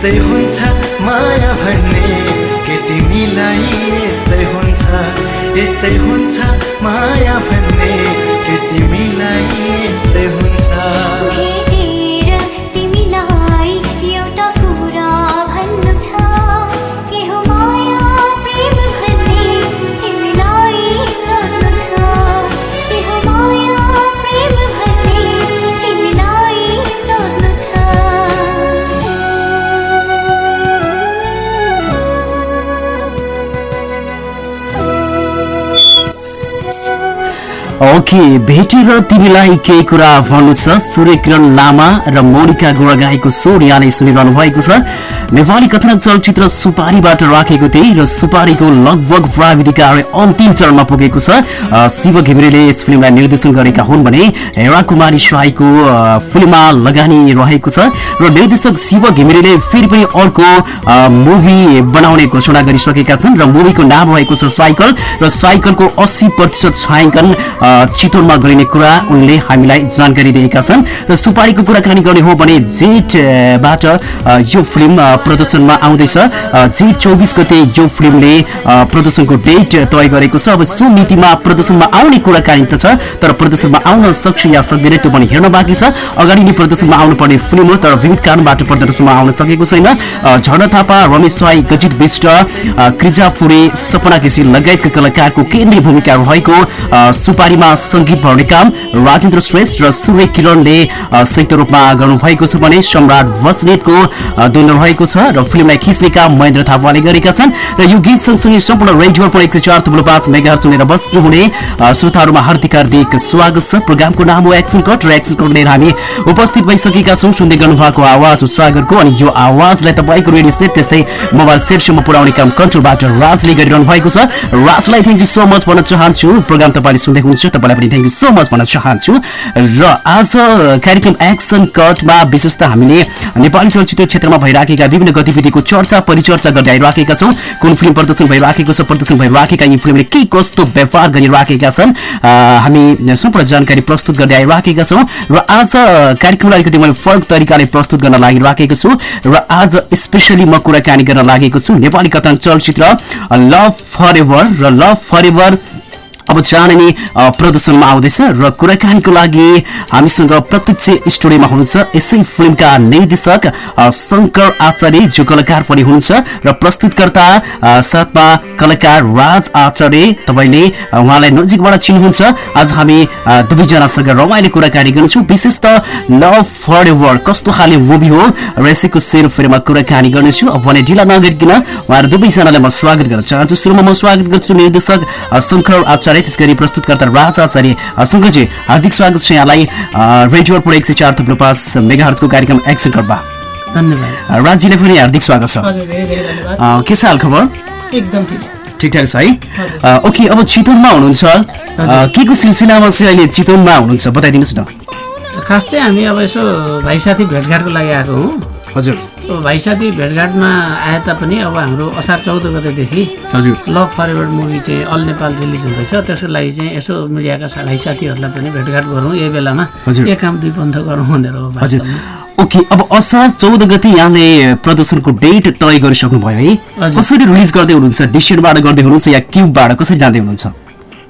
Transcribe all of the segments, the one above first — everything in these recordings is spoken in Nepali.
यस्तै हुन्छ माया भन्ने। के तिमीलाई यस्तै हुन्छ? यस्तै हुन्छ माया भन्ने। के तिमीलाई ओके भेटेर तिमीलाई केही कुरा भन्नु छ? सूर्य किरण लामा र मोनिका गोरा गाएको स्वर यहाँले सुनिरहनु भएको छ। नेपाली कथनक चलचित्र सुपारीबाट राखेको थिए र सुपारीको लगभग प्राविधिक अन्तिम चरणमा पुगेको छ। शिव घिमिरेले यस फिल्मलाई निर्देशन गरेका हुन् भने हेरा कुमारी स्वाईको फिल्ममा लगानी रहेको छ र निर्देशक शिव घिमिरेले फेरि पनि अर्को मुभी बनाउने घोषणा गरिसकेका छन् र मुभीको नाम रहेको छ साइकल र साइकलको अस्सी प्रतिशत छायाङ्कन चितवनमा गरिने कुरा उनले हामीलाई जानकारी दिएका छन् र सुपारीको कुराकानी गर्ने हो भने जेटबाट यो फिल्म प्रदर्शनमा आउँदैछ। जेठ चौबिस गते यो फिल्मले प्रदर्शनको डेट तय गरेको छ। अब सो मितिमा प्रदर्शनमा आउने कुराकानी त छ तर प्रदर्शनमा आउन सक्छ या सक्दैन त्यो पनि हेर्न बाँकी छ। अगाडि नै प्रदर्शनमा आउनुपर्ने फिल्म हो तर विविध कारणबाट प्रदर्शनमा आउन सकेको छैन। झर्न थापा रमेश स्वाई गजित विष्ट क्रिजा फुरे सपना केसी लगायतका कलाकारको केन्द्रीय भूमिका रहेको सुपारी फिल्ममा सङ्गीत भर्ने काम राजेन्द्र श्रेष्ठ र सूर्य किरणले संयुक्त रूपमा गर्नुभएको छ भने सम्राट बस्नेतको दुन रहेको छ र फिल्मलाई खिच्ने काम महेन्द्र थापाले गरेका छन् र यो गीत सँगसँगै सम्पूर्ण रेडियो पनि एक सय चार थुप्रो पाँच मेगा सुनेर बस्नुहुने श्रोताहरूमा हार्दिक हार्दिक स्वागत छ। प्रोग्रामको नाम हो एक्सन कट र एक्सन कट हामी उपस्थित भइसकेका छौँ। सुन्दै गर्नु भएको आवाज सागरको अनि यो आवाजलाई तपाईँको रेडियो सेट त्यस्तै मोबाइल सेटसम्म पुर्याउने काम कन्ट्रोलबाट राजले गरिरहनु भएको छ। राजलाई थ्याङ्क यू सो मच भन्न चाहन्छु। प्रोग्राम तपाईँले सुन्दै हुनुहुन्छ तपाईँलाई पनि थ्याङ्क यू सो मच भन्न चाहन्छु। र आज कार्यक्रम एक्सन कटमा विशेष त हामीले नेपाली चलचित्र क्षेत्रमा भइराखेका विभिन्न गतिविधिको चर्चा परिचर्चा गर्दै आइराखेका छौँ। कुन फिल्म प्रदर्शन भइराखेको छ प्रदर्शन भइराखेका यी फिल्मले के कस्तो व्यापार गरिराखेका छन् हामी सम्पूर्ण जानकारी प्रस्तुत गर्दै आइराखेका छौँ र आज कार्यक्रमलाई अलिकति मैले फरक तरिकाले प्रस्तुत गर्न लागिराखेको छु र आज स्पेसली म कुराकानी गर्न लागेको छु। नेपाली कथन चलचित्र लभ फर एभर र लभ फर एभर अब चाँडै नै प्रदर्शनमा आउँदैछ र कुराकानीको लागि हामीसँग प्रत्यक्ष स्टुडियोमा हुनुहुन्छ यसै फिल्मका निर्देशक शङ्कर आचार्य जो कलाकार पनि हुनुहुन्छ र प्रस्तुतकर्ता साथमा कलाकार राज आचार्य तपाईँले उहाँलाई नजिकबाट चिन्नुहुन्छ। आज हामी दुवैजनासँग रमाइलो कुराकानी गर्नेछौँ। विशेष त लभ फर एभर कस्तो खाले मुभी हो र यसैको सेरोफेरोमा कुराकानी गर्नेछु। अब भने ढिला नगरिकन उहाँहरू दुवैजनालाई म स्वागत गर्न चाहन्छु। सुरुमा म स्वागत गर्छु निर्देशक शङ्कर आचार्य। आचार्य त्यसै गरी प्रस्तुतकर्ता राज आचार्य शङ्करजी हार्दिक स्वागत छ यहाँलाई। रेडियो अर्पण एक सय चार थुप्रो पाँच मेगाहरूको कार्यक्रम एक्सन धन्यवाद। राजीले पनि हार्दिक स्वागत छ। के छ हाल खबर? एकदम ठिकठाक छ। है? ओके अब चितवनमा हुनुहुन्छ। के को सिलसिलामा चाहिँ अहिले चितवनमा हुनुहुन्छ? बताइदिनुहोस् न। खास चाहिँ हामी अब यसो भाइ साथी भेटघाटको लागि आएको हौँ। हजुर। भाइ साथी भेटघाटमा आए तापनि अब हाम्रो असार चौध गतेदेखि हजुर। लभ फरेभर मुभी चाहिँ अल नेपाल रिलिज हुँदैछ। त्यसको लागि चाहिँ यसो मिडियाका भाइ साथीहरूलाई पनि भेटघाट गरौँ। यही बेलामा एक काम दुई पन्थ गरौँ भनेर हजुर। ओके अब असार चौध गति यहाँले प्रदर्शनको डेट तय गरिसक्नु भयो है कसरी रिलिज गर्दै हुनुहुन्छ? डिसियनबाट गर्दै हुनुहुन्छ या क्युबबाट कसरी जाँदै हुनुहुन्छ?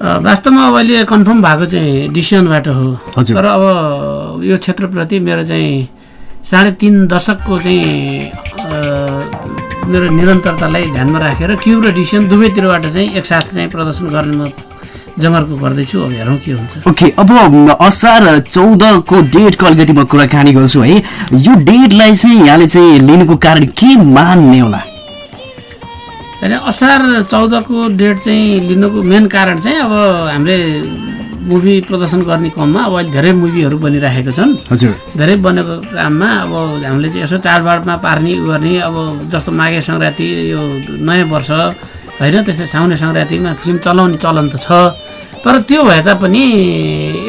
वास्तवमा अब अहिले कन्फर्म भएको चाहिँ डिसिसनबाट हो। तर अब यो क्षेत्रप्रति मेरो चाहिँ साढे तिन दशकको चाहिँ मेरो निरन्तरतालाई ध्यानमा राखेर क्युब र डिसिसन दुवैतिरबाट चाहिँ एकसाथ चाहिँ प्रदर्शन गर्ने म जमर्को गर्दैछु। अब हेरौँ के हुन्छ। ओके अब असार चौधको डेटको अलिकति म कुराकानी गर्छु है। यो डेटलाई चाहिँ यहाँले चाहिँ लिनुको कारण के मान्ने होला? होइन असार चौधको डेट चाहिँ लिनुको मेन कारण चाहिँ अब हामीले मुभी प्रदर्शन गर्ने क्रममा अब अहिले धेरै मुभीहरू बनिरहेको छन्। हजुर। धेरै बनेको काममा अब हामीले चाहिँ यसो चाडबाडमा पार्ने गर्ने अब जस्तो माघे सङ्क्रान्ति यो नयाँ वर्ष होइन त्यस्तै साउने सङ्क्रान्तिमा फिल्म चलाउने चलन त छ। तर त्यो भए तापनि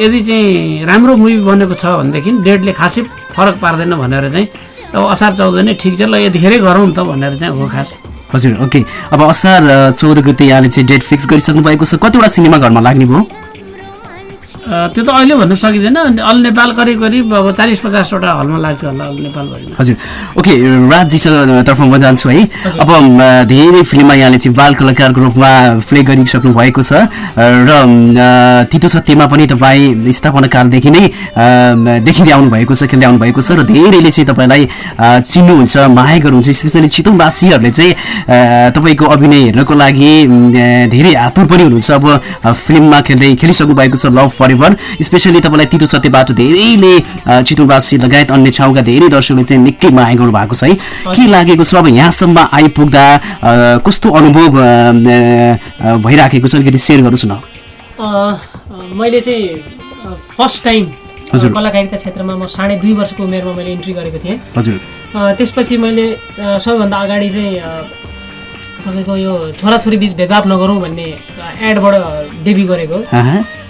यदि चाहिँ राम्रो मुभी बनेको छ भनेदेखि डेटले खासै फरक पार्दैन भनेर चाहिँ अब असार चौध नै ठिक छ ल यतिखेरै गरौँ त भनेर चाहिँ हो खास। हजुर ओके। अब असार चौध गते यहाँले चाहिँ डेट फिक्स गरिसक्नु भएको छ। कतिवटा सिनेमा घरमा लाग्ने भयो? त्यो त अहिले भन्न सकिँदैन। अल नेपाल करिब करिब अब चालिस पचासवटा हलमा लाग्छ होला अल नेपालभरिमा हजुर। ओके राजजीसँग तर्फ म जान्छु है। अब धेरै फिल्ममा यहाँले चाहिँ बाल कलाकारको रूपमा प्ले गरिसक्नु भएको छ। र तितो सत्यमा पनि तपाईँ स्थापनाकालदेखि नै देखिँदै आउनु भएको छ खेल्दै आउनु भएको छ। र धेरैले चाहिँ तपाईँलाई चिन्नुहुन्छ माया गर्नुहुन्छ। स्पेसली चितवनवासीहरूले चाहिँ तपाईँको अभिनय हेर्नको लागि धेरै आतुर पनि हुनुहुन्छ। अब फिल्ममा खेल्दै खेलिसक्नु भएको छ लभ फर एभर स्पेसली तपाईँलाई तितो सत्यबाट धेरैले अ, चितवनवासी लगायत अन्य ठाउँका धेरै दर्शकले चाहिँ निकै माया गर्नु भएको छ है। के लागेको छ अब यहाँसम्म आइपुग्दा कस्तो अनुभव भइराखेको छ अलिकति सेयर गर्नुहोस् न। मैले चाहिँ फर्स्ट टाइम। कलाकारिता क्षेत्रमा म साढे दुई वर्षको उमेरमा मैले इन्ट्री गरेको थिएँ। हजुर। त्यसपछि मैले सबैभन्दा अगाडि चाहिँ तपाईँको यो छोराछोरी बिच भेदभाव नगरौँ भन्ने एडबाट डेब्यू गरेको।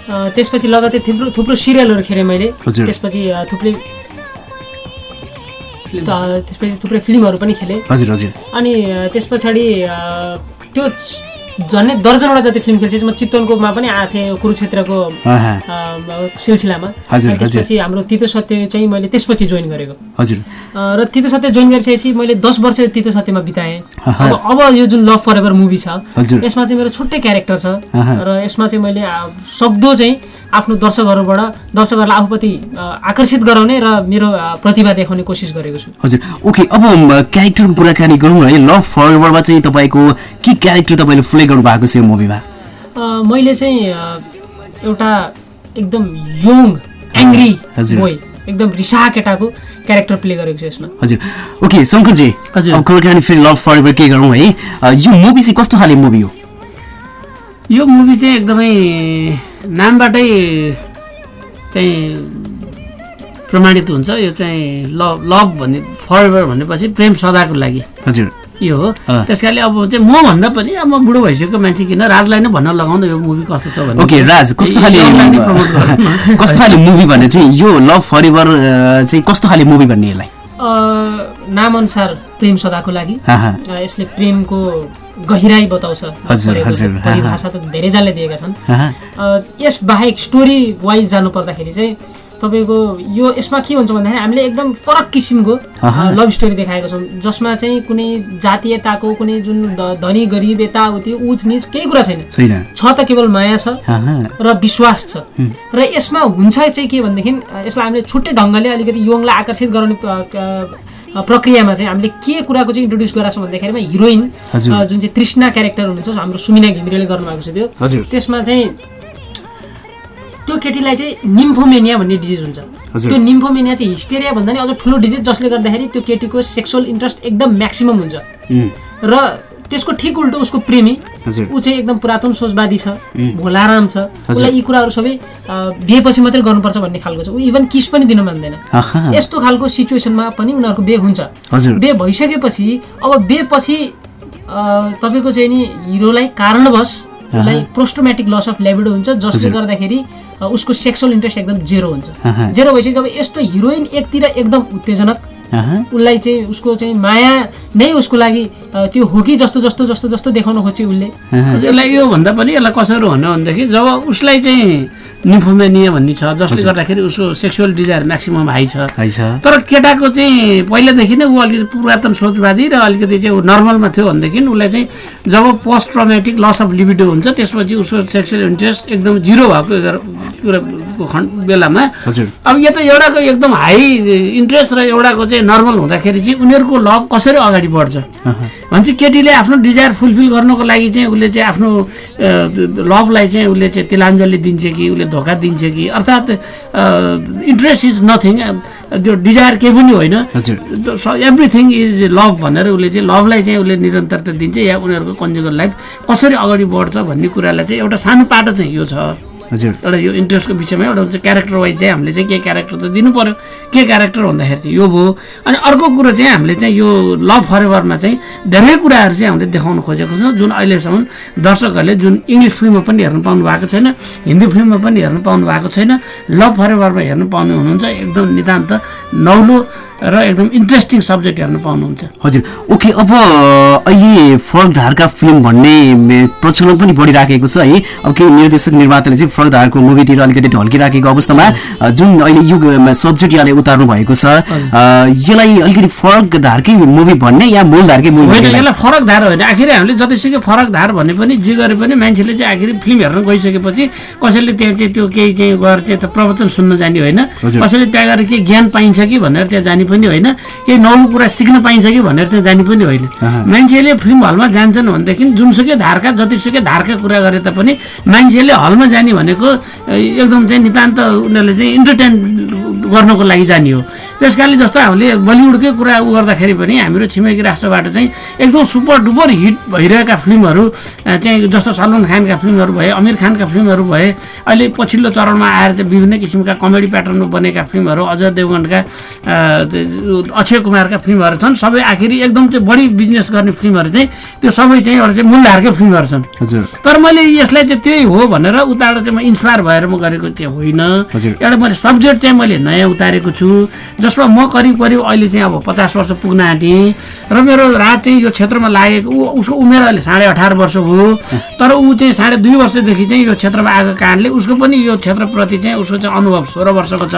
त्यसपछि लगतै थुप्रो थुप्रो सिरियलहरू खेलेँ मैले। त्यसपछि थुप्रै त्यसपछि थुप्रै फिल्महरू पनि खेलेँ। हजुर हजुर। अनि त्यस पछाडि त्यो झन्डै दर्जनवटा जति फिल्म खेल्छ म चितवनकोमा पनि आएको थिएँ कुरुक्षेत्रको सिलसिलामा। त्यसपछि हाम्रो तितो सत्य चाहिँ मैले त्यसपछि जोइन गरेको। हजुर। र तितो सत्य जोइन गरिसकेपछि मैले दस वर्ष तितो सत्यमा बिताएँ। अब अब यो जुन लभ फर एभर मुभी छ। यसमा चाहिँ मेरो छुट्टै क्यारेक्टर छ। र यसमा चाहिँ मैले सक्दो चाहिँ आफ्नो दर्शकहरूबाट दर्शकहरूलाई आफूप्रति आकर्षित गराउने र मेरो प्रतिभा देखाउने कोसिस गरेको छु। हजुर। ओके अब क्यारेक्टरको कुराकानी गरौँ है। लभ फर एभरमा चाहिँ तपाईँको के क्यारेक्टर तपाईँले प्ले गर्नु भएको छ यो मुभीमा मैले चाहिँ एउटा एकदम यङ एङ्ग्री हजुर। बोय एकदम रिसा केटाको क्यारेक्टर प्ले गरेको छु यसमा। हजुर। ओके शङ्करजी हजुर। अब कुराकानी फेरि लभ फर एभर के गरौँ है? यो मुभी चाहिँ कस्तो खाले मुभी हो? यो मुभी चाहिँ एकदमै नामबाटै चाहिँ प्रमाणित हुन्छ। यो चाहिँ लभ लभ भन्ने फरएभर भनेपछि प्रेम सदाको लागि। हजुर। यो हो। त्यस कारणले अब चाहिँ म भन्दा पनि अब म बुढो भइसकेको मान्छे किन राजलाई नै भन्न लगाउनु यो मुभी कस्तो छ भने ओके राज कस्तो खाले। कस्तो खाले मुभी भने चाहिँ यो लभ फर एभर चाहिँ कस्तो खाले मुभी भन्ने यसलाई? नामअनुसार प्रेम सदाको लागि। यसले प्रेमको गहिराई बताउँछ। परिभाषा त धेरैजनाले दिएका छन्। यस बाहेक स्टोरी वाइज जानु पर्दाखेरि चाहिँ तपाईँको यो यसमा के हुन्छ भन्दाखेरि हामीले एकदम फरक किसिमको। लभ स्टोरी देखाएको छौँ जसमा चाहिँ कुनै जातीयताको कुनै जुन धनी गरिब यताउति उच निच केही कुरा छैन। छ त केवल माया छ। र विश्वास छ। र यसमा हुन्छ चाहिँ के भनेदेखि यसलाई हामीले छुट्टै ढङ्गले अलिकति यङलाई आकर्षित गराउने प्रक्रियामा चाहिँ हामीले के कुराको चाहिँ इन्ट्रोड्युस गराएको छौँ भन्दाखेरिमा हिरोइन जुन चाहिँ तृष्णा क्यारेक्टर हुनुहुन्छ हाम्रो सुमिना घिमिरेले गर्नुभएको छ त्यो। त्यसमा चाहिँ त्यो केटीलाई चाहिँ निम्फोमेनिया भन्ने डिजिज हुन्छ। त्यो निम्फोमेनिया चाहिँ हिस्टेरिया भन्दा नि अझ ठुलो डिजिज जसले गर्दाखेरि त्यो केटीको सेक्सुअल इन्ट्रेस्ट एकदम म्याक्सिमम हुन्छ। र त्यसको ठिक उल्टो उसको प्रेमी। ऊ चाहिँ एकदम पुरातन सोचवादी छ भोलाराम छ। उसलाई यी कुराहरू सबै बिहेपछि मात्रै गर्नुपर्छ भन्ने खालको छ ऊ इभन किस पनि दिन मान्दैन। यस्तो खालको सिचुएसनमा पनि उनीहरूको बे हुन्छ। बे भइसकेपछि अब बे पछि अ, तपाईँको चाहिँ नि हिरोलाई कारणवश उसलाई प्रोस्टोमेटिक लस अफ ल्याबिडो हुन्छ जसले गर्दाखेरि उसको सेक्सुअल इन्ट्रेस्ट एकदम जेरो हुन्छ। जेरो भइसक्यो अब यस्तो हिरोइन एकतिर एकदम उत्तेजनक। उसलाई चाहिँ उसको चाहिँ माया नै उसको लागि त्यो हो कि जस्तो जस्तो जस्तो जस्तो देखाउन खोज्छ उसले। यसलाई यो भन्दा पनि यसलाई कसरी भन्यो भनेदेखि जब उसलाई चाहिँ निफोमेनिया भन्ने छ जसले गर्दाखेरि उसको सेक्सुअल डिजायर म्याक्सिमम हाई छ। तर केटाको चाहिँ पहिलादेखि नै ऊ अलिकति पुरातन सोचवादी र अलिकति चाहिँ ऊ नर्मलमा थियो भनेदेखि उसलाई चाहिँ जब post traumatic loss of libido हुन्छ त्यसपछि उसको सेक्सुअल इन्ट्रेस्ट एकदम जिरो भएको एघार- कुराको खण्ड बेलामा। हजुर। अब यो त एउटाको एकदम हाई इन्ट्रेस्ट र एउटाको चाहिँ नर्मल हुँदाखेरि चाहिँ उनीहरूको लभ कसरी अगाडि बढ्छ? भन्छ केटीले आफ्नो डिजायर फुलफिल गर्नको लागि चाहिँ उसले चाहिँ आफ्नो लभलाई चाहिँ उसले चाहिँ तिलाञ्जली दिन्छ कि उसले धोका दिन्छ कि? अर्थात् इन्ट्रेस्ट इज नथिङ त्यो डिजायर केही पनि होइन। एभ्रिथिङ इज लभ भनेर उसले चाहिँ लभलाई चाहिँ उसले निरन्तरता दिन्छ या उनीहरूको कन्जुगल लाइफ कसरी अगाडि बढ्छ भन्ने कुरालाई चाहिँ एउटा सानो पाटो चाहिँ यो छ। हजुर। एउटा यो इन्ट्रेस्टको विषयमा एउटा हुन्छ क्यारेक्टर वाइज चाहिँ हामीले चाहिँ के क्यारेक्टर त दिनु पऱ्यो के क्यारेक्टर भन्दाखेरि चाहिँ यो भयो। अनि अर्को कुरो चाहिँ हामीले चाहिँ यो लभ फरेभरमा चाहिँ धेरै कुराहरू चाहिँ हामीले देखाउन खोजेको छौँ जुन अहिलेसम्म दर्शकहरूले जुन इङ्ग्लिस फिल्ममा पनि हेर्नु पाउनु भएको छैन हिन्दी फिल्ममा पनि हेर्नु पाउनु भएको छैन। लभ फरेभरमा हेर्नु पाउनु हुनुहुन्छ एकदम नितान्त नौलो र एकदम इन्ट्रेस्टिङ सब्जेक्ट हेर्न पाउनुहुन्छ। हजुर। ओके अब अहिले फरक धारका फिल्म भन्ने प्रचलन पनि बढिराखेको छ है। अब केही निर्देशक निर्माताले चाहिँ फरक धारको मुभीतिर अलिकति ढल्किराखेको अवस्थामा जुन अहिले युग सब्जेक्ट यहाँले उतार्नु भएको छ यसलाई अलिकति फरक धारकै मुभी भन्ने या मूल धारकै मुभी होइन यसलाई फरक धार होइन। आखिर हामीले जतिसुकै फरक धार भने पनि जे गरे पनि मान्छेले चाहिँ आखिर फिल्म हेर्न गइसकेपछि कसैले त्यहाँ चाहिँ त्यो केही चाहिँ गएर चाहिँ प्रवचन सुन्न जाने होइन। कसैले त्यहाँ गएर केही ज्ञान पाइन्छ कि भनेर त्यहाँ जाने पनि होइन। केही नौलो कुरा सिक्न पाइन्छ कि भनेर त्यहाँ जाने पनि होइन। मान्छेले फिल्म हलमा जान्छन् भनेदेखि जुनसुकै धारका जतिसुकै धारका कुरा गरे तापनि मान्छेले हलमा जाने भनेको एकदम चाहिँ नितान्त उनीहरूले चाहिँ इन्टरटेन गर्नको लागि जाने हो। त्यस कारणले जस्तो हामीले बलिउडकै कुरा उ गर्दाखेरि पनि हाम्रो छिमेकी राष्ट्रबाट चाहिँ एकदम सुपर डुपर हिट भइरहेका फिल्महरू चाहिँ जस्तो सलमान खानका फिल्महरू भए आमिर खानका फिल्महरू भए अहिले पछिल्लो चरणमा आएर चाहिँ विभिन्न किसिमका कमेडी प्याटर्नमा बनेका फिल्महरू अजय देवगनका त्यो अक्षय कुमारका फिल्महरू छन्। सबै आखिरी एकदम चाहिँ बढी बिजनेस गर्ने फिल्महरू चाहिँ त्यो सबै चाहिँ एउटा चाहिँ मूलधारकै फिल्महरू छन्। हजुर। तर मैले यसलाई चाहिँ त्यही हो भनेर उताबाट चाहिँ म इन्सपायर भएर म गरेको चाहिँ होइन। एउटा मैले सब्जेक्ट चाहिँ मैले नयाँ उतारेको छु। जसमा म करिब करिब अहिले चाहिँ अब पचास वर्ष पुग्न आँटेँ। र मेरो रात चाहिँ यो क्षेत्रमा लागेको ऊ उसको उमेर अहिले साढे अठार वर्ष हो तर ऊ चाहिँ साढे दुई वर्षदेखि चाहिँ यो क्षेत्रमा आएको कारणले उसको पनि यो क्षेत्रप्रति चाहिँ उसको चाहिँ अनुभव सोह्र वर्षको छ।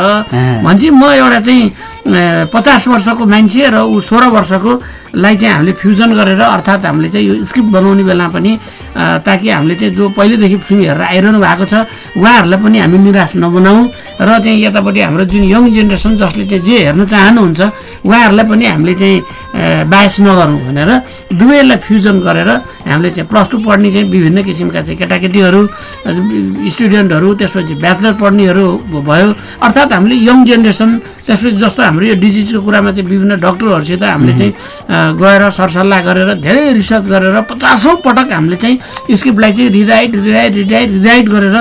भनेपछि म एउटा चाहिँ पचास वर्षको मान्छे र ऊ सोह्र वर्षकोलाई चाहिँ हामीले फ्युजन गरेर अर्थात् हामीले चाहिँ यो स्क्रिप्ट बनाउने बेला पनि ताकि हामीले चाहिँ जो पहिलेदेखि फिल्म हेरेर आइरहनु भएको छ उहाँहरूलाई पनि हामी निराश नबनाउँ। र चाहिँ यतापट्टि हाम्रो जुन यङ जेनेरेसन जसले चाहिँ जे हेर्न चाहनुहुन्छ उहाँहरूलाई पनि हामीले चाहिँ अ, बायस नगरौँ भनेर दुवैलाई फ्युजन गरेर हामीले चाहिँ प्लस टू पढ्ने चाहिँ विभिन्न किसिमका चाहिँ केटाकेटीहरू स्टुडेन्टहरू त्यसपछि ब्याचलर पढ्नेहरू भयो। अर्थात् हामीले यङ जेनेरेसन त्यसपछि जस्तो हाम्रो यो डिजिजको कुरामा चाहिँ विभिन्न डक्टरहरूसित हामीले चाहिँ गएर सरसल्लाह गरेर धेरै रिसर्च गरेर पचासौँ पटक हामीले चाहिँ स्क्रिप्टलाई चाहिँ रिराइट रिराइट रिराइट रिराइट गरेर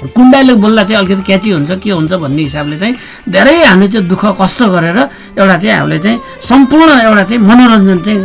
कुन बोल्दा चाहिँ अलिकति क्याची हुन्छ के हुन्छ भन्ने हिसाबले चाहिँ धेरै हामीले चाहिँ दुःख कष्ट गरेर एउटा चाहिँ हामीले चाहिँ सम्पूर्ण एउटा चाहिँ मनोरञ्जन चाहिँ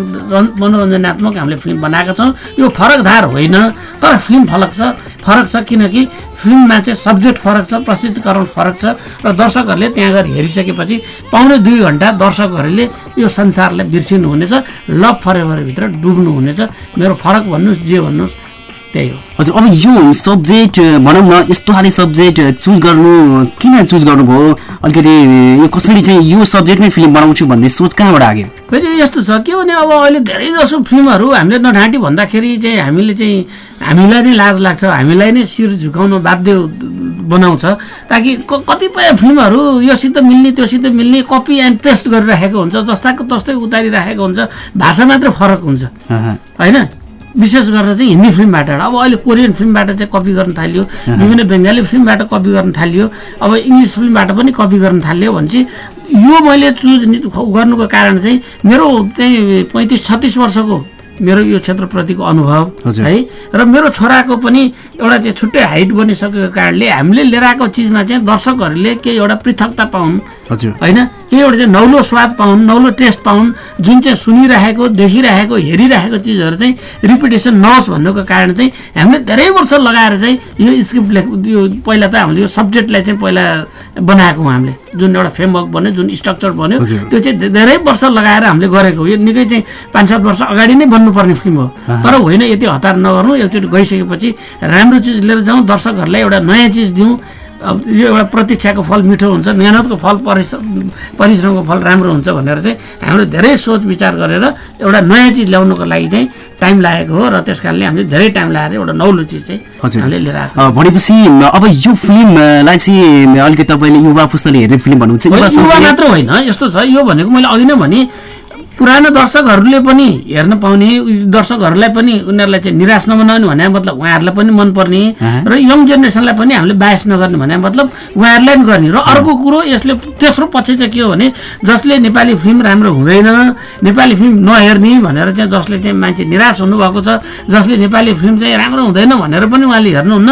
मनोरञ्जनात्मक हामीले फिल्म बनाएका छौँ। यो फरक धार होइन तर फिल्म फरक छ फरक छ किनकि फिल्ममा चाहिँ सब्जेक्ट फरक छ प्रस्तुतिकरण फरक छ र दर्शकहरूले त्यहाँ गएर हेरिसकेपछि पाउने दुई घन्टा दर्शकहरूले यो संसारलाई बिर्सिनु हुनेछ लभ फरेभरभित्र डुब्नु हुनेछ मेरो फरक भन्नुहोस् जे भन्नुहोस् त्यही हो। हजुर अब यो सब्जेक्ट भनौँ न यस्तो खाले सब्जेक्ट चुज गर्नु किन चुज गर्नुभयो? अलिकति यो कसरी चाहिँ यो सब्जेक्टमै फिल्म बनाउँछु भन्ने सोच कहाँबाट आयो फेरि यस्तो छ के भने अब अहिले धेरै जसो फिल्महरू हामीले नढाँटी भन्दाखेरि चाहिँ हामीले चाहिँ हामीलाई नै लाज लाग्छ हामीलाई नै शिर झुकाउन बाध्य बनाउँछ। ताकि क- कतिपय फिल्महरू योसित मिल्ने त्योसित मिल्ने कपी एन्ड पेस्ट गरिराखेको हुन्छ जस्ताको तस्तै उतारिराखेको हुन्छ भाषा मात्र फरक हुन्छ। होइन? विशेष गरेर चाहिँ हिन्दी फिल्मबाट अब अहिले कोरियन फिल्मबाट चाहिँ कपी गर्न थालियो विभिन्न बङ्गाली फिल्मबाट कपी गर्न थालियो अब इङ्ग्लिस फिल्मबाट पनि कपी गर्न थालियो भनेपछि यो मैले चुज गर्नुको कारण चाहिँ मेरो चाहिँ पैँतिस छत्तिस वर्षको मेरो यो क्षेत्रप्रतिको अनुभव। है र मेरो छोराको पनि एउटा चाहिँ छुट्टै हाइट बनिसकेको कारणले हामीले लिएर आएको चिजमा चाहिँ दर्शकहरूले केही एउटा पृथकता पाउन् होइन केही एउटा चाहिँ नौलो स्वाद पाउन् नौलो टेस्ट पाउन् जुन चाहिँ सुनिरहेको देखिरहेको हेरिरहेको चिजहरू चाहिँ रिपिटेसन नहोस् भन्नुको कारण चाहिँ हामीले धेरै वर्ष लगाएर चाहिँ यो स्क्रिप्ट लेख यो पहिला त हामीले यो सब्जेक्टलाई चाहिँ पहिला बनाएको हौँ हामीले। जुन एउटा फ्रेमवर्क बन्यो जुन स्ट्रक्चर बन्यो। त्यो चाहिँ धेरै वर्ष लगाएर हामीले गरेको यो निकै चाहिँ पाँच सात वर्ष अगाडि नै बन्नुपर्ने फिल्म हो। तर होइन यति हतार नगर्नु। एकचोटि गइसकेपछि राम्रो चिज लिएर जाउँ दर्शकहरूलाई एउटा नयाँ चिज दिउँ। अब यो एउटा प्रतीक्षाको फल मिठो हुन्छ मेहनतको फल परिश्रम परिश्रमको फल राम्रो हुन्छ भनेर चाहिँ हामीले धेरै सोच विचार गरेर एउटा नयाँ चिज ल्याउनुको लागि चाहिँ टाइम लागेको हो र त्यस कारणले हामीले धेरै टाइम लगाएर एउटा नौलो चिज चाहिँ। हामीले लिएर आएको भनेपछि अब यो फिल्मलाई चाहिँ अलिकति तपाईँले युवा पुस्ताले हेर्ने फिल्म भन्नुहुन्छ। मात्र होइन यस्तो छ। यो भनेको मैले अघि नै भने पुरानो दर्शकहरूले पनि हेर्न पाउने दर्शकहरूलाई पनि उनीहरूलाई चाहिँ निराश नबनाउने भने मतलब उहाँहरूलाई पनि मनपर्ने र यङ जेनेरेसनलाई पनि हामीले बायस नगर्ने भने मतलब उहाँहरूलाई पनि गर्ने। र अर्को कुरो यसले तेस्रो पक्ष चाहिँ के हो भने जसले नेपाली फिल्म राम्रो हुँदैन नेपाली फिल्म नहेर्ने भनेर चाहिँ जसले चाहिँ मान्छे निराश हुनुभएको छ जसले नेपाली फिल्म चाहिँ राम्रो हुँदैन भनेर पनि उहाँले हेर्नुहुन्न।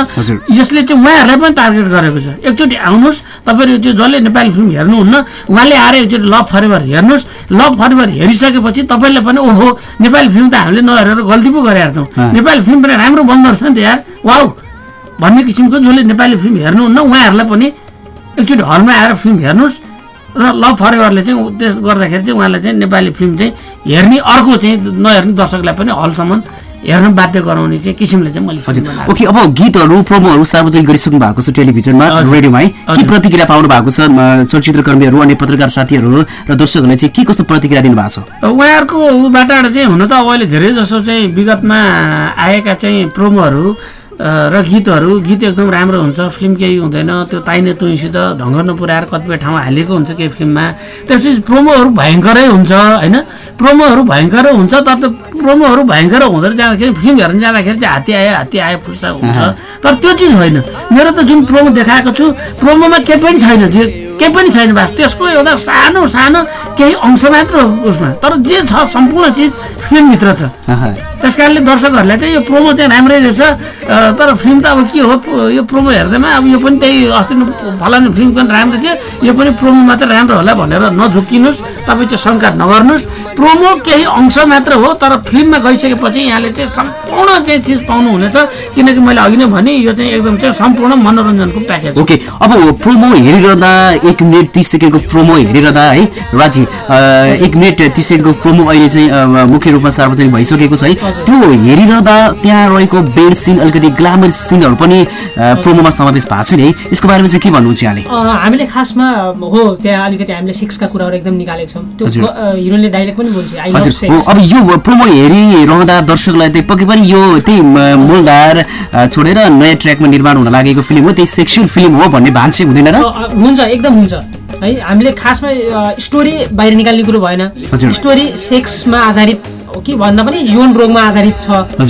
यसले चाहिँ उहाँहरूलाई पनि टार्गेट गरेको छ। एकचोटि आउनुहोस् तपाईँहरू त्यो जसले नेपाली फिल्म हेर्नुहुन्न उहाँले आएर एकचोटि लभ फरेभर हेर्नुहोस्। लभ फरेभर हेरिसकेपछि तपाईँले पनि ओहो नेपाली फिल्म त हामीले नहेरेर गल्ती पो गरेका छौँ। नेपाली फिल्म पनि राम्रो बन्दो रहेछ नि त यार। वाउ! भन्ने किसिमको जसले नेपाली फिल्म हेर्नुहुन्न उहाँहरूलाई पनि एकचोटि हलमा आएर फिल्म हेर्नुहोस् र लभ फरेभरले चाहिँ त्यस गर्दाखेरि चाहिँ उहाँलाई चाहिँ नेपाली फिल्म चाहिँ हेर्ने अर्को चाहिँ नहेर्ने दर्शकलाई पनि हलसम्म हेर्न बाध्य गराउने चाहिँ किसिमले चाहिँ मैले बनाएको ओके अब गीतहरू प्रोमोहरू सार्वजनिक गरिसक्नु भएको छ टेलिभिजनमा हजुर। रेडियोमा है के हजुर। प्रतिक्रिया पाउनु भएको छ चलचित्रकर्मीहरू अनि पत्रकार साथीहरू र दर्शकहरूले चाहिँ के कस्तो प्रतिक्रिया दिनुभएको छ उहाँहरूको उबाट चाहिँ हुन त अब अहिले धेरै जसो चाहिँ विगतमा आएका चाहिँ प्रोमोहरू र गीतहरू गीत एकदम राम्रो हुन्छ फिल्म केही हुँदैन त्यो ताइने तुइसित ढङ्ग नपुऱ्याएर कतिपय ठाउँ हालेको हुन्छ केही फिल्ममा। त्यसपछि प्रोमोहरू भयङ्करै हुन्छ होइन? प्रोमोहरू भयङ्करै हुन्छ तर त्यो प्रोमोहरू भयङ्कर हुँदै जाँदाखेरि फिल्म हेर्न जाँदाखेरि चाहिँ हात्ती आयो हात्ती आयो फुर्सा हुन्छ। तर त्यो चिज होइन। मेरो त जुन प्रोमो देखाएको छु प्रोमोमा केही पनि छैन। केही पनि छैन बास त्यसको एउटा सानो सानो केही अंश मात्र हो उसमा। तर जे छ सम्पूर्ण चिज फिल्मभित्र छ। त्यस कारणले दर्शकहरूलाई चाहिँ यो प्रोमो चाहिँ राम्रै रहेछ। तर फिल्म त अब के हो यो प्रोमो हेर्दैमा अब यो पनि त्यही अस्ति फलानु फिल्म पनि राम्रो थियो। यो पनि प्रोमो मात्र राम्रो होला भनेर नझुक्किनुहोस्। तपाईँ चाहिँ शङ्का नगर्नुहोस्। प्रोमो केही अंश मात्र हो तर फिल्ममा गइसकेपछि यहाँले चाहिँ सम्पूर्ण चाहिँ चिज पाउनुहुनेछ। किनकि मैले अघि नै भने यो चाहिँ एकदम चाहिँ सम्पूर्ण मनोरञ्जनको प्याकेज ओके। अब प्रोमो हेरिरहँदा एक मिनट तिस सेकेन्डको प्रोमो हेरिरहँदा है राजी एक मिनट तिस सेकेन्डको प्रोमो अहिले चाहिँ मुख्य रूपमा सार्वजनिक भइसकेको छ है। त्यो हेरिरहँदा त्यहाँ रहेको बेड सिन अलिकति ग्लामर सिनहरू पनि प्रोमोमा समावेश भएको छ नि है। यसको बारेमा चाहिँ के भन्नुहुन्छ यहाँले? हामीले खासमा हो त्यहाँ अलिकति हामीले सेक्सका कुराहरू एकदम निकालेको छौँ। त्यो हिरोले डाइरेक्ट पनि बोल्छ अब यो प्रोमो हेरिरहँदा दर्शकलाई त्यही पक्कै पनि यो त्यही मूलधार छोडेर नयाँ ट्र्याकमा निर्माण हुन लागेको फिल्म हो त्यही सेक्सुअल फिल्म हो भन्ने भान चाहिँ हुँदैन र? हुन्छ एकदम हुन्छ है हामीले खासमा स्टोरी बाहिर निकाल्ने कुरो भएन। स्टोरी सेक्समा आधारित कि भन्दा पनि यौन रोगमा आधारित छ।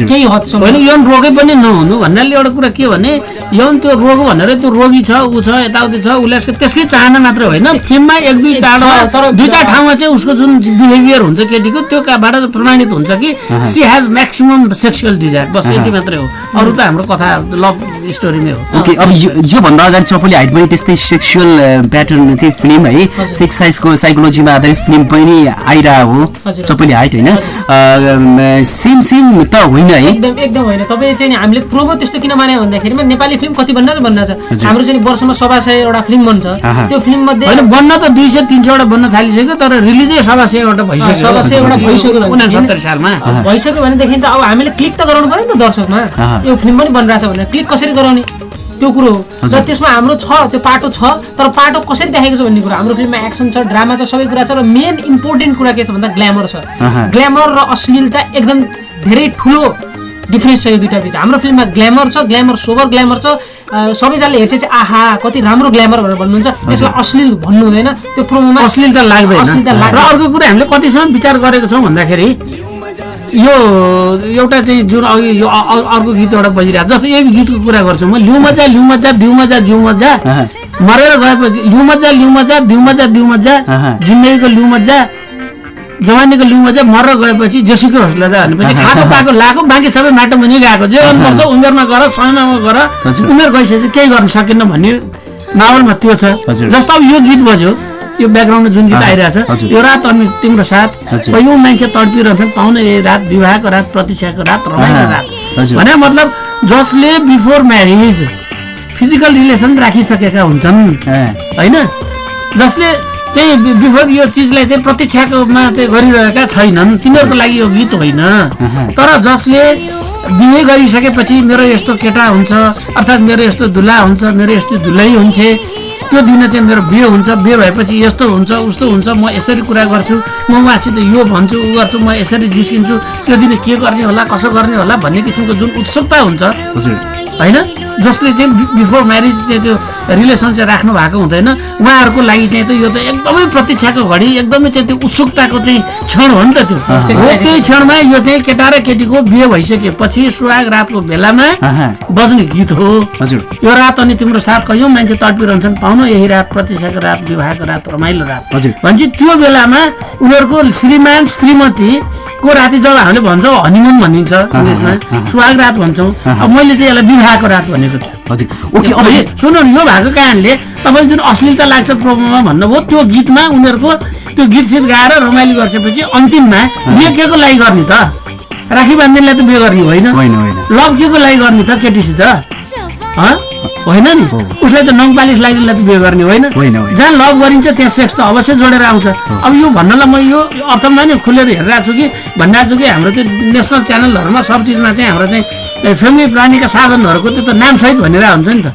केही हदसम्म होइन यौन रोगै पनि नहुनु भन्नाले एउटा कुरा के भने यौन त्यो रोग भनेर त्यो रोगी छ ऊ छ यताउति छ उसलाई यसको त्यसकै चाहना मात्रै होइन। फिल्ममा एक दुई चाडमा तर- दुईवटा ठाउँमा चाहिँ उसको जुन बिहेभियर हुन्छ केटीको त्यो काबाट प्रमाणित हुन्छ कि she has maximum sexual desire बस यति मात्रै हो। अरू त हाम्रो कथा लभ स्टोरीमै हो। ओके अब यो- योभन्दा अगाडि चपली हाइट पनि त्यस्तै सेक्सुअल प्याटर्नकै फिल्म है सेक्स साइजको साइकोलोजीमा आधारित फिल्म पनि आइरहेको हो। चपली हाइट होइन। सेम सेम त होइन है। एकदम एकदम होइन। तपाईँ चाहिँ हामीले प्रोमो त्यस्तो किन माने भन्दाखेरिमा नेपाली फिल्म कति बन्न बन्न छ। हाम्रो चाहिँ वर्षमा सभा सयवटा फिल्म बन्छ। त्यो फिल्म मध्ये होइन बन्न त दुई सय तिन सयवटा बन्न थालिसक्यो तर रिलिजै सभा सयवटा भइसक्यो। सभा सयवटा भइसक्यो उनासत्तरी सालमा। भइसक्यो भनेदेखि त अब हामीले क्लिक त गराउनु पऱ्यो नि त दर्शकमा। यो फिल्म पनि बनिरहेछ भनेर क्लिक कसरी गराउने? त्यो कुरो हो। र त्यसमा हाम्रो छ त्यो पाटो छ तर पाटो कसरी देखाएको छ भन्ने कुरा? हाम्रो फिल्ममा एक्सन छ ड्रामा छ सबै कुरा छ र मेन इम्पोर्टेन्ट कुरा के छ भन्दा ग्ल्यामर छ। ग्ल्यामर र अश्लीलता एकदम धेरै ठुलो डिफ्रेन्स छ यो दुइटा बिच। हाम्रो फिल्ममा ग्ल्यामर छ ग्ल्यामर सोबर ग्ल्यामर छ। सबैजनाले हेर्छ चाहिँ आहा कति राम्रो ग्ल्यामर भनेर भन्नुहुन्छ। त्यसलाई अश्लील भन्नु हुँदैन त्यो प्रोमोमा अश्लीलता लाग्दैन। र लाग्दैन। अर्को कुरा हामीले कतिसम्म विचार गरेको छौँ भन्दाखेरि यो एउटा चाहिँ जुन अघि यो अर्को गीत एउटा बजिरहेको जस्तो यही गीतको कुरा गर्छु म। लिउ मजा लिउ मजा दिउ मजा जिउ मजा। मरेर गएपछि लिउ मजा लिउ मजा दिउ मजा दिउ मजा। जिन्दगीको लिउ मजा जवानीको लिउ मजा मरेर गएपछि जेसुकै होस् ल भनेपछि खाएको पाएको लाएको बाँकी सबै माटो मुनि गएको। जे गर्नुपर्छ उमेरमा गर समयमा गर। उमेर गइसकेपछि केही गर्न सकिन्न भन्ने माहौलमा त्यो छ। जस्तो अब यो गीत बज्यो। यो ब्याकग्राउन्डमा जुन गीत आइरहेछ। यो रात अनि तिम्रो साथ। कयौँ मान्छे तडपिरहन्छन् पाउने ए रात विवाहको रात प्रतीक्षाको रात रमाइलो रात। भने मतलब जसले बिफोर म्यारिज फिजिकल रिलेसन राखिसकेका हुन्छन्। होइन? जसले बि- बिफोर यो चिजलाई चाहिँ प्रतीक्षाकोमा चाहिँ गरिरहेका छैनन्। तिनीहरूको लागि यो गीत होइन। तर जसले बिहे गरिसकेपछि मेरो यस्तो केटा हुन्छ अर्थात् मेरो यस्तो दुला हुन्छ मेरो यस्तो दुलै हुन्छ त्यो दिन चाहिँ मेरो बिहे हुन्छ। बिहे भएपछि यस्तो हुन्छ उस्तो हुन्छ म यसरी कुरा गर्छु म उहाँसित यो भन्छु ऊ गर्छु म यसरी जिस्किन्छु त्यो दिन के गर्ने होला कसो गर्ने होला भन्ने किसिमको जुन उत्सुकता हुन्छ होइन? जसले चाहिँ बिफोर म्यारिज चाहिँ त्यो रिलेसन चाहिँ राख्नु भएको हुँदैन। उहाँहरूको लागि चाहिँ त यो त एकदमै प्रतीक्षाको घडी एकदमै चाहिँ त्यो उत्सुकताको चाहिँ क्षण हो नि त त्यो। त्यही क्षणमा यो चाहिँ केटा र केटीको बिहे भइसकेपछि सुहाग रातको बेलामा बज्ने गीत हो। हजुर। यो रात अनि तिम्रो साथ कयौँ मान्छे तडपिरहन्छन् पाउनु? यही रात प्रतीक्षाको रात विवाहको रात रमाइलो रात। हजुर। भनेपछि त्यो बेलामा उनीहरूको श्रीमान श्रीमतीको राति जब हामीले भन्छौँ हनिमुन भनिन्छ। इङ्ग्लिसमा सुहाग रात भन्छौँ। अब मैले चाहिँ यसलाई विवाहको रात भनेको छु हजुर। ओके अब। सुन्नु यो भएको कारणले तपाईँले जुन अश्लीलता लाग्छ प्रोग्राममा भन्नुभयो त्यो गीतमा उनीहरूको त्यो गीत सित गाएर रमाइलो गरिसकेपछि अन्तिममा बिहे के को लागि गर्ने त। राखी बान्धिनलाई त बिहे गर्ने होइन लभ के को लागि गर्ने त केटीसित। हँ? होइन नि उसलाई त नङपालिस लागिलाई त बिहे गर्ने होइन। जहाँ लभ गरिन्छ त्यहाँ सेक्स त अवश्य जोडेर आउँछ। अब यो भन्नलाई म यो अर्थमा नै खुलेर हेरिरहेको छु कि भनिरहेको छु कि हाम्रो चाहिँ नेसनल च्यानलहरूमा सब चिजमा चाहिँ हाम्रो चाहिँ ए, फेमी प्राणीका साधनहरूको त्यो त नामसहित भनेर हुन्छ नि त।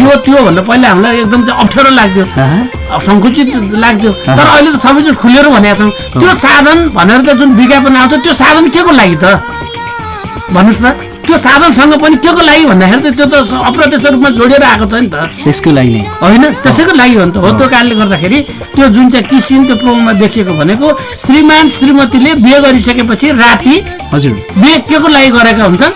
यो त्यो भन्दा पहिला हामीलाई एकदम चाहिँ अप्ठ्यारो लाग्थ्यो। सङ्कुचित लाग्थ्यो। तर अहिले त सबै चिज खुलेर भनेका छौँ त्यो साधन भनेर त जुन विज्ञापन आउँछ त्यो साधन के को लागि त? भन्नुहोस् त। त्यो साधनसँग पनि के को लागि भन्दाखेरि त त्यो त अप्रत्यक्ष रूपमा जोडिएर आएको छ नि त। त्यसको लागि नै। होइन? त्यसैको लागि हो नि त। हो त्यो कारणले गर्दाखेरि त्यो जुन चाहिँ किसिम त्यो प्रोमोमा देखिएको भनेको श्रीमान श्रीमतीले बिहे गरिसकेपछि राति हजुर। बिहे के को लागि गरेका हुन्छन्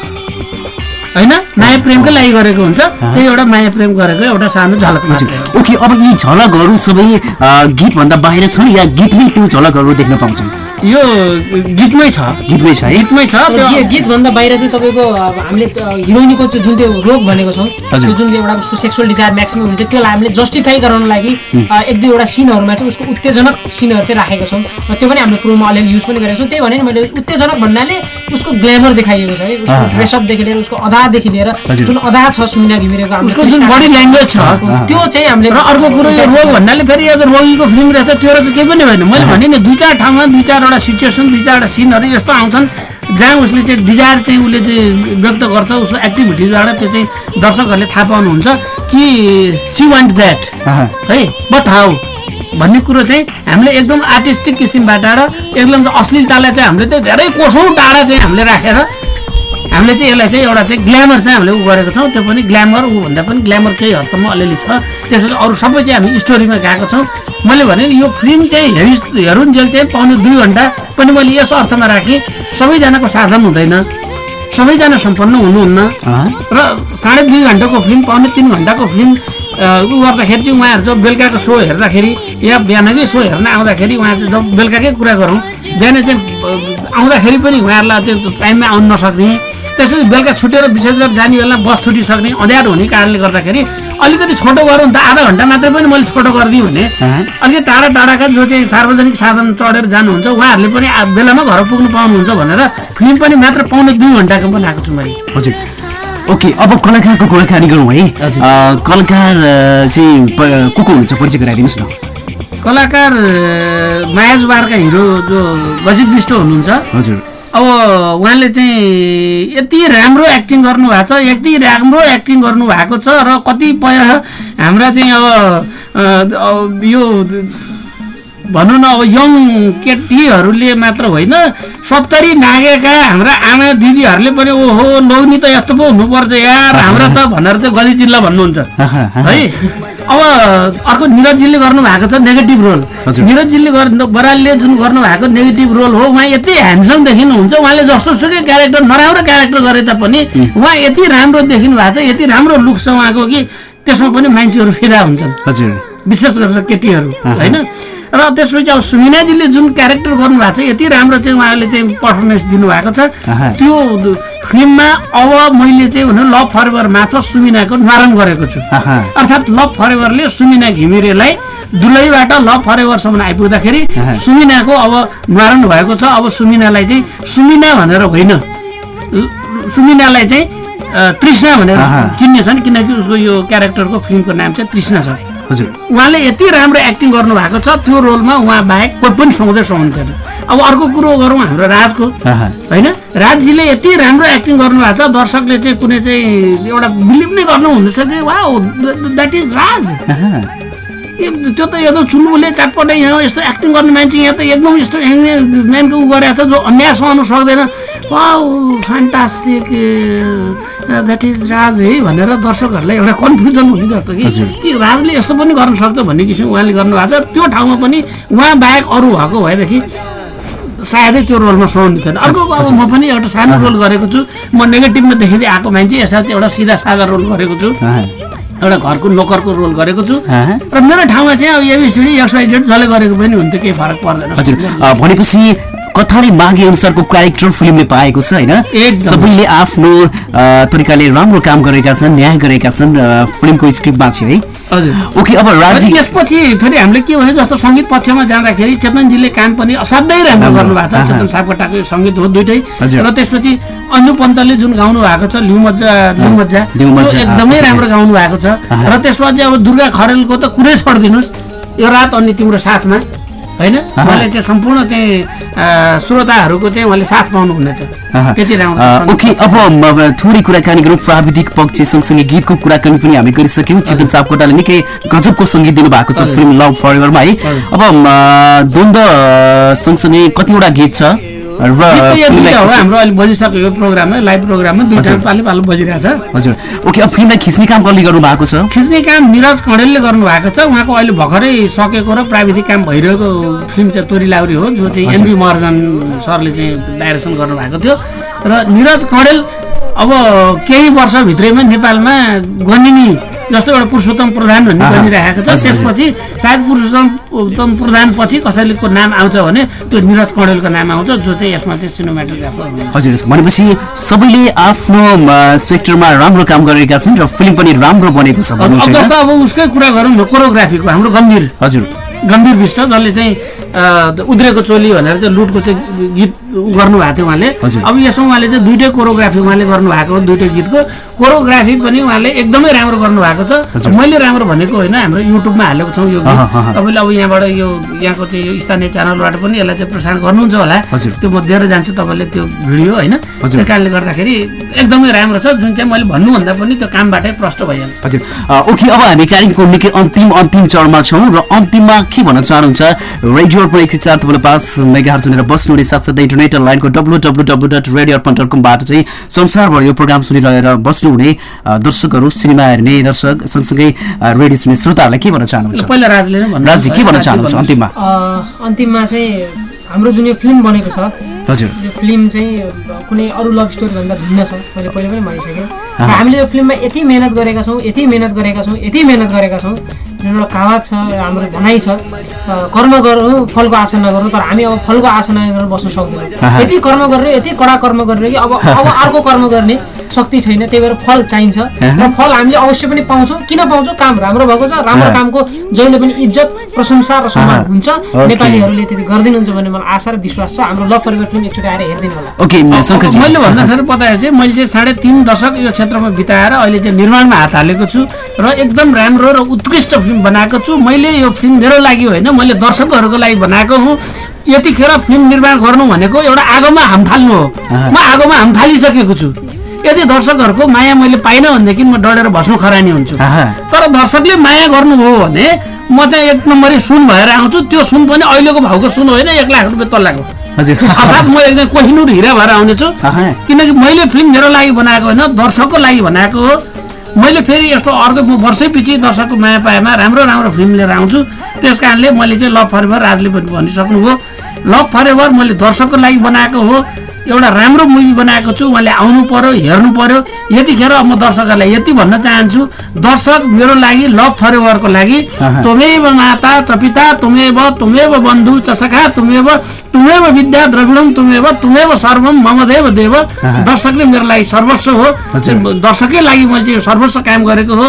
होइन? माया प्रेमकै लागि गरेको हुन्छ? त्यही एउटा माया प्रेम गरेको एउटा सानो झलक। ओके अब यी झलकहरू सबै गीतभन्दा बाहिर छन् या गीतमै त्यो झलकहरू देख्न पाउँछौँ? यो गीतमै छ। गीतमै छ गीतमै छ गीतभन्दा बाहिर चाहिँ तपाईँको हामीले हिरोइनीको चाहिँ जुन त्यो रोग भनेको छौँ। त्यो जुन एउटा उसको सेक्सुअल डिजायर म्याक्सिमम हुन्छ त्यसलाई हामीले जस्टिफाई गराउन लागि एक दुईवटा सिनहरूमा चाहिँ उसको उत्तेजनक सिनहरू चाहिँ राखेको छौँ। र त्यो पनि हामीले प्रोमा अलिअलि युज पनि गरेको छौँ। त्यही भने नि मैले उत्तेजनक भन्नाले उसको ग्ल्यामर देखाइएको छ है उसको ड्रेसअपदेखि लिएर उसको अदादेखि लिएर। जुन अदा छ सुमिना घिमिरेको उसको जुन बडी ल्याङ्ग्वेज छ त्यो चाहिँ हामीले र अर्को कुरो यो रोग भन्नाले फेरि यो रोगीको फिल्म रहेछ त्यो रहेछ केही पनि होइन। मैले भने नि दुई चार ठाउँमा दुई चारवटा सिचुएसन दुई चारवटा सिनहरू यस्तो आउँछन् जहाँ उसले चाहिँ डिजायर चाहिँ उसले चाहिँ व्यक्त गर्छ उसको एक्टिभिटिजबाट त्यो चाहिँ दर्शकहरूले थाहा पाउनुहुन्छ कि सी वान्ट द्याट। है। बट हाउ भन्ने कुरो चाहिँ हामीले एकदम आर्टिस्टिक किसिमबाट र एकदम अश्लीलतालाई चाहिँ हामीले चाहिँ धेरै कोसौँ टाढा चाहिँ हामीले राखेर हामीले चाहिँ यसलाई चाहिँ एउटा चाहिँ ग्ल्यामर चाहिँ हामीले उ गरेको छौँ। त्यो पनि ग्ल्यामर ऊ भन्दा पनि ग्ल्यामर केही हदसम्म अलिअलि छ। त्यसपछि अरू सबै चाहिँ हामी स्टोरीमा गएको छौँ। मैले भने यो फिल्म चाहिँ हेरि हेरुन्जेल चाहिँ पाउने दुई घन्टा पनि मैले यस अर्थमा राखेँ सबैजनाको साधन हुँदैन। सबैजना सम्पन्न हुनुहुन्न। र साढे दुई घन्टाको फिल्म पाउने तिन घन्टाको फिल्म उ गर्दाखेरि चाहिँ उहाँहरू जब बेलुकाको सो हेर्दाखेरि या बिहानकै सो हेर्न आउँदाखेरि उहाँ चाहिँ जब बेलुकाकै कुरा गरौँ बिहान चाहिँ आउँदाखेरि पनि उहाँहरूलाई त्यो टाइममा आउनु नसक्ने त्यसपछि बेलुका छुटेर विशेष गरेर जाने बेला बस छुटिसक्ने अँध्यारो हुने कारणले गर्दाखेरि अलिकति छोटो गरौँ त आधा घन्टा मात्रै पनि मैले छोटो गरिदिएँ भने। अलिकति टाढा टाढाका जो चाहिँ सार्वजनिक साधन चढेर जानुहुन्छ उहाँहरूले पनि बेलामा घर पुग्नु पाउनुहुन्छ भनेर फिल्म पनि मात्र पाउने दुई घन्टाको बनाएको छु मैले हजुर ओके अब कलाकारको कुराकानी गरौँ है। कलाकार चाहिँ को को हुनुहुन्छ? परिचय गराइदिनुहोस् न। कलाकार मायाजुबारका हिरो जो गजित विष्ट हुनुहुन्छ। हजुर। अब उहाँले चाहिँ यति राम्रो एक्टिङ गर्नुभएको छ यति राम्रो एक्टिङ गर्नुभएको छ र कतिपय हाम्रा चाहिँ अब यो भनौँ न अब यङ केटीहरूले मात्र होइन सत्तरी नागेका हाम्रा आमा दिदीहरूले पनि ओहो लोग्नी त यस्तो पो हुनुपर्छ यार हाम्रा त भनेर चाहिँ गली जिल्ला भन्नुहुन्छ। है? अब अर्को निरजजीले गर्नु भएको छ नेगेटिभ रोल। निरजजीले गर्नु बरालले जुन गर्नु भएको नेगेटिभ रोल हो उहाँ यति ह्यान्डसम देखिनुहुन्छ उहाँले जस्तो सुकै क्यारेक्टर नराम्रो क्यारेक्टर गरे तापनि उहाँ यति राम्रो देखिनु भएको छ यति राम्रो लुक छ उहाँको कि त्यसमा पनि मान्छेहरू फिदा हुन्छन्। हजुर। विशेष गरेर केटीहरू होइन? र त्यसपछि अब सुमिनाजीले जुन क्यारेक्टर गर्नुभएको छ यति राम्रो चाहिँ उहाँले चाहिँ पर्फर्मेन्स दिनुभएको छ। त्यो फिल्ममा अब मैले चाहिँ भने लभ फरेभर मात्र सुमिनाको निवारण गरेको छु। अर्थात् लभ फरेभरले सुमिना घिमिरेलाई दुलैबाट लभ फरेभरसम्म आइपुग्दाखेरि। सुमिनाको अब निवारण भएको छ अब सुमिनालाई चाहिँ सुमिना भनेर होइन सुमिनालाई चाहिँ तृष्णा भनेर। चिन्ने छन् किनकि उसको यो क्यारेक्टरको फिल्मको नाम चाहिँ तृष्णा छ हजुर। उहाँले यति राम्रो एक्टिङ गर्नुभएको छ त्यो रोलमा उहाँ बाहेक कोही पनि सुहाउँदै सुहाउँथेन अब अर्को कुरो गरौँ हाम्रो राजको। होइन? राजजीले यति राम्रो एक्टिङ गर्नुभएको छ दर्शकले चाहिँ कुनै चाहिँ एउटा बिलिभ नै गर्नु हुँदैछ कि वा द्याट इज राज त्यो त एकदम चुलबुले चाटपटै यहाँ यस्तो एक्टिङ गर्ने मान्छे यहाँ त एकदम यस्तो म्यानको उ गरेको छ जो अन्याय सहनु सक्दैन वा फ्यान्टास्टिक द्याट इज राज है भनेर दर्शकहरूलाई एउटा कन्फ्युजन हुने जस्तो कि। कि राजले यस्तो पनि गर्न सक्छ भन्ने किसिम उहाँले गर्नुभएको छ। त्यो ठाउँमा पनि उहाँ बाहेक अरू भएको भएदेखि सायदै त्यो रोलमा सुहाउने थिएन अर्को अब म पनि एउटा सानो रोल गरेको छु। म नेगेटिभमा देखिँदै आएको मान्छे यसमा चाहिँ एउटा सिधा सादा रोल गरेको छु। एउटा घरको नोकरको रोल गरेको छु। र मेरो ठाउँमा चाहिँ अब एबिसिडी एक्सवाइजेड जसले गरेको पनि हुन्थ्यो केही फरक पर्दैन। हजुर। भनेपछि कथाले मागे अनुसारको क्यारेक्टर फिल्मले पाएको छ होइन। सबैले आफ्नो तरिकाले राम्रो काम गरेका छन् न्याय गरेका छन् फिल्मको स्क्रिप्टमा चाहिँ है हजुर ओके अब अनि राजी यसपछि फेरि हामीले के भने जस्तो सङ्गीत पक्षमा जाँदाखेरि चेतनजीले काम पनि असाध्यै राम्रो। गर्नुभएको छ। चेतन सापकोटाको सङ्गीत हो दुइटै। र त्यसपछि अन्जु पन्तले जुन गाउनु भएको छ लिउ मजा लिउ मजा एकदमै राम्रो गाउनु भएको छ। र त्यसपछि अब दुर्गा खरेलको त कुरै छोडिदिनुहोस् यो रात अनि तिम्रो साथमा होइन? उहाँले चाहिँ सम्पूर्ण चाहिँ श्रोताहरूको चाहिँ उहाँले साथ पाउनुहुनेछ। त्यति राम्रो ओके अब थोरै कुराकानी गरौँ प्राविधिक पक्ष सँगसँगै गीतको कुराकानी पनि हामी गरिसक्यौँ। चेतन सापकोटाले निकै गजबको सङ्गीत दिनुभएको छ फिल्म लभ फर एभरमा है अब द्वन्द सँगसँगै कतिवटा गीत छ? हाम्रो अहिले बजिसकेको प्रोग्राममा लाइभ प्रोग्राममा दुईवटा पालो पालो बजिरहेको छ हजुर। ओके अब फिल्मलाई खिच्ने काम कसले गर्नु भएको छ? खिच्ने काम निरज कणेलले गर्नुभएको छ। उहाँको अहिले भर्खरै सकेको र प्राविधिक काम भइरहेको फिल्म चाहिँ तोरी लाउरी हो जो चाहिँ एनबी महर्जन सरले चाहिँ डाइरेक्सन गर्नुभएको थियो। र निरज कणेल अब केही वर्षभित्रैमा नेपालमा गनिनी जस्तो एउटा पुरुषोत्तम प्रधान भन्ने। बनिरहेको छ। त्यसपछि सायद पुरुषोत्तम प्रधान पछि कसैलेको नाम आउँछ भने त्यो निरज कणेलको नाम आउँछ जो चाहिँ यसमा चाहिँ सिनेमाटोग्राफर हजुर भनेपछि सबैले आफ्नो सेक्टरमा राम्रो काम गरेका छन् र फिल्म पनि राम्रो बनेको छ जस्तो? अब उसकै कुरा गरौँ न कोरियोग्राफीको हाम्रो गम्भीर हजुर गम्भीर विष्ट जसले चाहिँ उद्रेको चोली भनेर चाहिँ लुटको चाहिँ गीत गर्नुभएको थियो उहाँले। अब यसमा उहाँले चाहिँ दुइटै कोरियोग्राफी उहाँले गर्नुभएको दुइटै गीतको कोरियोग्राफी पनि उहाँले एकदमै राम्रो गर्नुभएको छ। मैले राम्रो भनेको होइन हाम्रो युट्युबमा हालेको छौँ यो। तपाईँले अब यहाँबाट यो यहाँको चाहिँ यो स्थानीय च्यानलबाट पनि यसलाई चाहिँ प्रसारण गर्नुहुन्छ होला। त्यो म दिएर जान्छु तपाईँले त्यो भिडियो होइन। त्यो कारणले गर्दाखेरि एकदमै राम्रो छ जुन चाहिँ मैले भन्नुभन्दा पनि त्यो कामबाटै प्रष्ट भइहाल्छ हजुर ओके अब हामी कार्यक्रमको निकै अन्तिम अन्तिम चरणमा छौँ र अन्तिममा के भन्न चाहनुहुन्छ रेडियो एक सय चार तपाईँले पाँच मेगा सुनेर बस्नुहुने साथसाथै इन्टरनेट लाइनको W W W dot radio Arpan dot कमबाट चाहिँ संसारभर यो प्रोग्राम सुनिरहेर बस्नुहुने दर्शकहरू सिनेमा हेर्ने दर्शक सँगसँगै रेडियो सुन्ने श्रोताहरूलाई के भन्न चाहनुहुन्छ? पहिला राजले नै भन्नु राजी के भन्न चाहनुहुन्छ अन्तिममा? अ, अन्तिममा चाहिँ हाम्रो जुन यो फिल्म बनेको छ हजुर। यो फिल्म चाहिँ कुनै अरू लभ स्टोरीभन्दा भिन्न छ मैले पहिले पनि भनिसकेँ। हामीले यो फिल्ममा यति मेहनत गरेका छौँ यति मेहनत गरेका छौँ यति मेहनत गरेका छौँ एउटा कहावत छ हाम्रो भनाइ छ। कर्म गरौँ फलको आशा नगरौँ तर हामी अब फलको आशा नगरेर बस्न सक्दैनौँ। यति कर्म गरेर यति कडा कर्म गरेर कि अब अब अर्को कर्म गर्ने शक्ति छैन त्यही भएर फल चाहिन्छ। र फल हामीले अवश्य पनि पाउँछौँ। किन पाउँछौँ? काम राम्रो भएको छ राम्रो। कामको जहिले पनि इज्जत प्रशंसा र सम्मान। हुन्छ। नेपालीहरूले त्यति गरिदिनुहुन्छ भन्ने मलाई आशा र विश्वास छ। हाम्रो लभ परिवार फिल्म एकचोटि आएर हेरिदिनु होला। ओके मैले भन्दाखेरि बताए चाहिँ मैले चाहिँ साढे तिन दशक यो क्षेत्रमा बिताएर अहिले चाहिँ निर्माणमा हात हालेको छु। र एकदम राम्रो र उत्कृष्ट फिल्म बनाएको छु। मैले यो फिल्म मेरो लागि होइन मैले दर्शकहरूको लागि बनाएको हुँ। यतिखेर फिल्म निर्माण गर्नु भनेको एउटा आगोमा हाम फाल्नु हो। म आगोमा हाम फालिसकेको छु। यदि दर्शकहरूको माया मैले पाइनँ भनेदेखि म डढेर भस्नु खरानी हुन्छु। तर दर्शकले माया गर्नुभयो भने म चाहिँ एक नम्बरी सुन भएर आउँछु। त्यो सुन पनि अहिलेको भाउको सुन होइन एक लाख रुपियाँ तल्लाको अर्थात् म एकदम कोहिनुर हिरा भएर आउनेछु। किनकि मैले फिल्म मेरो लागि बनाएको होइन दर्शकको लागि बनाएको हो। मैले फेरि यस्तो अर्को म वर्षै पछि दर्शकको माया पाएमा राम्रो राम्रो फिल्म लिएर आउँछु। त्यस कारणले मैले चाहिँ लभ फरेभर राजले पनि भनिसक्नुभयो। लभ फरेभर मैले दर्शकको लागि बनाएको हो। एउटा राम्रो मुभी बनाएको छु उहाँले आउनु पर्यो हेर्नु पर्यो। यतिखेर म दर्शकहरूलाई यति भन्न चाहन्छु दर्शक मेरो लागि लभ फरेभरको लागि आहा। त्वमेव माता च पिता त्वमेव त्वमेव बन्धु च सखा त्वमेव त्वमेव विद्या द्रविणम त्वमेव त्वमेव सर्वम मम देव देव। दर्शकले मेरो लागि सर्वस्व हो। दर्शकै लागि मैले चाहिँ यो सर्वस्व काम गरेको हो।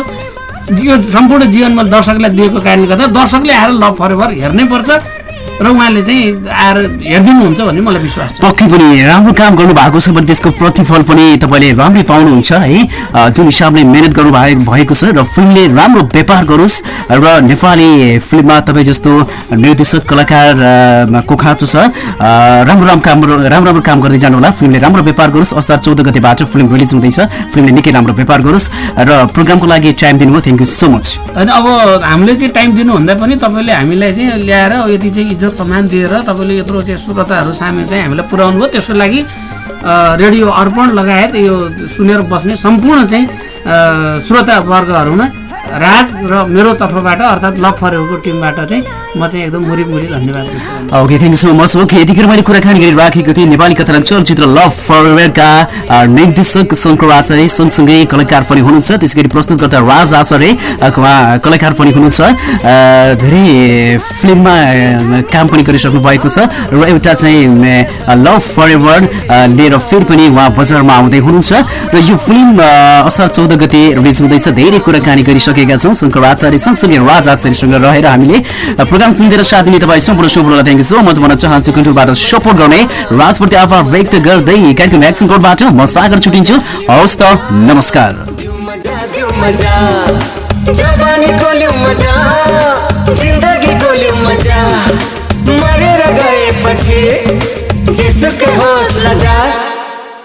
यो सम्पूर्ण जीवन मैले दर्शकलाई दिएको कारणले गर्दा दर्शकले आएर लभ फरेभर हेर्नै पर्छ। र उहाँले चाहिँ आएर हेरिदिनुहुन्छ भन्ने मलाई विश्वास छ। पक्कै पनि राम्रो काम गर्नु भएको छ भने त्यसको प्रतिफल पनि तपाईँले राम्रै पाउनुहुन्छ है। जुन हिसाबले मिहिनेत गर्नु भए भएको छ र फिल्मले राम्रो व्यापार गरोस् र नेपाली फिल्ममा तपाईँ जस्तो निर्देशक कलाकार को खाँचो छ राम्रो राम्रो काम राम्रो राम्रो काम गर्दै जानु होला फिल्मले राम्रो व्यापार गरोस्। असार चौध गतेबाट फिल्म रिलिज हुँदैछ। फिल्मले निकै राम्रो व्यापार गरोस्। र प्रोग्रामको लागि टाइम दिनुभयो। थ्याङ्क यू सो मच होइन अब हामीले चाहिँ टाइम दिनुभन्दा पनि तपाईँले हामीलाई चाहिँ ल्याएर यति चाहिँ इज्जत सम्मान दिएर तपाईँले यत्रो चाहिँ श्रोताहरू सामु चाहिँ हामीलाई पुर्याउनु भयो। त्यसको लागि रेडियो अर्पण लगायत यो सुनेर बस्ने सम्पूर्ण चाहिँ अ, श्रोता वर्गहरूमा राज र मेरो तर्फबाट अर्थात् लभ फरेको टिमबाट चाहिँ म चाहिँ एकदम मुरी मुरी धन्यवाद okay thank you so much okay यतिखेर मैले कुराकानी गरिराखेको थिएँ। नेपाली कथानक चलचित्र लभ फरवेयरका निर्देशक शङ्कर आचार्य सँगसँगै कलाकार पनि हुनुहुन्छ। त्यसै गरी प्रस्तुतकर्ता राज आचार्य कलाकार पनि हुनुहुन्छ। धेरै फिल्ममा काम पनि गरिसक्नु भएको छ। र एउटा चाहिँ लभ फरएभर लिएर फेरि पनि उहाँ बजारमा आउँदै हुनुहुन्छ। र यो फिल्म असार चौध गते रिलिज हुँदैछ। धेरै कुराकानी गरिसकेका छौँ। शङ्कर आचार्य सँगसँगै राज आचार्यसँग रहेर हामीले प्रोग्राम सुनिदिएर साथ दिने तपाईँ सम्पूर्ण शुभलाई थ्याङ्क सो मच भन्न चाहन्छु। कन्ट्रोलबाट सपोर्ट गर्ने राजप्रति आभार व्यक्त गर्दै कार्यक्रम एक्सन कोडबाट म सागर छुटिन्छु हवस् त नमस्कार।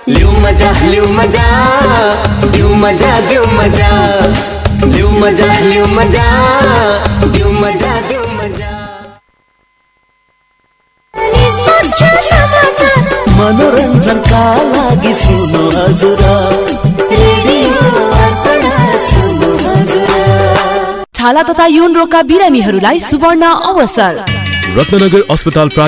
लिउ मजा लिउ मजा दिउ मजा। दिउ मजा। मजा मजा मजा दिउ मजा। मनोरञ्जनका लागि सुन्नु हजुर। छाला तथा यौन रोगका बिरामीहरूलाई सुवर्ण अवसर। रत्नगर अस्पताल प्रालि